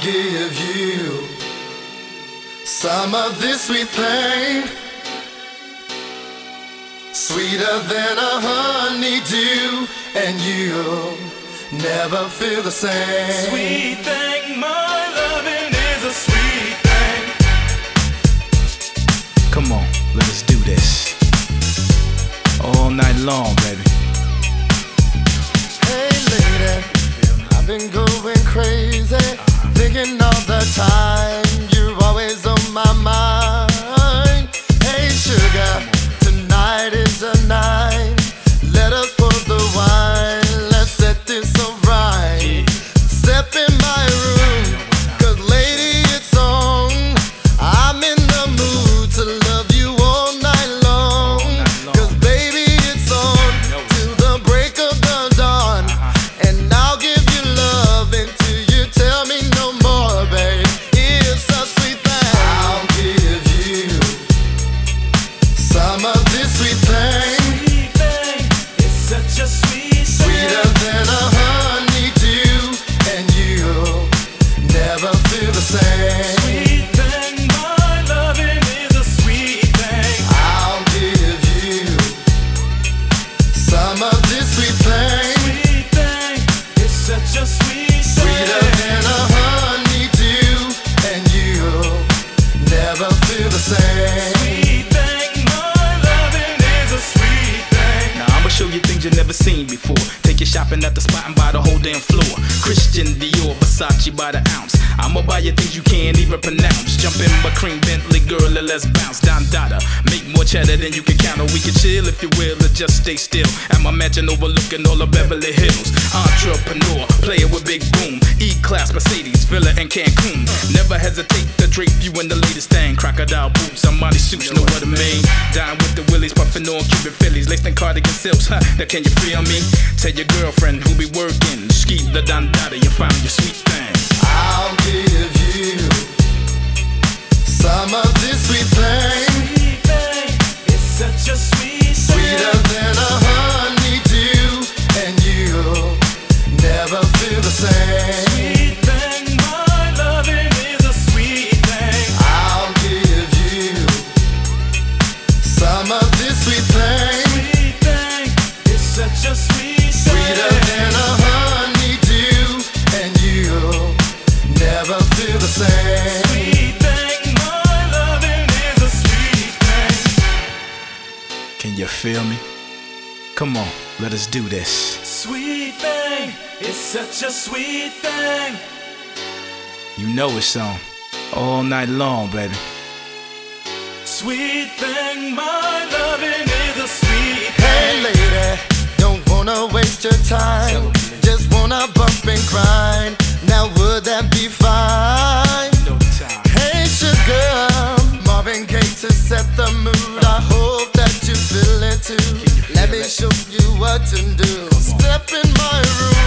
give you some of this sweet thing. Sweeter than a honeydew, and you'll never feel the same. Sweet thing, my loving is a sweet thing. Come on, let us do this. All night long, baby. Hey lady, I've been going crazy, thinking all the time. Never feel the same. Sweet thing, my loving is a sweet thing. Now I'ma show you things you've never seen before. Take you shopping at the spot and buy the whole damn floor. Christian Dior, Versace by the ounce. I'ma buy you things you can't even pronounce. Jump in my cream Bentley, girl, and let's bounce. Don Dada, cheddar then you can count. Or we can chill if you will, or just stay still. At my mansion overlooking all of Beverly Hills. Entrepreneur, player with big boom. E-class Mercedes, Villa and Cancun. Never hesitate to drape you in the latest thing. Crocodile boots, somebody suits, know what I mean. Dine with the Willies, puffing on Cuban Phillies, laced in cardigan silks. Huh, now can you feel me? Tell your girlfriend who be working. Ski the Don Dada, you found your sweet thing. The same. Sweet thing, my loving is a sweet thing. Can you feel me? Come on, let us do this. Sweet thing, it's such a sweet thing. You know it's on. All night long, baby. Sweet thing, my loving is a sweet Hey lady, don't wanna waste your time. Just wanna bump and grind. to set the mood. I hope that you feel it too. Let me show you what to do. Step in my room.